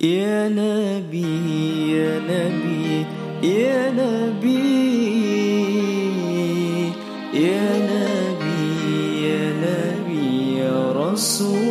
يا نبي يا نبي يا نبي يا نبي يا نبي يا رسول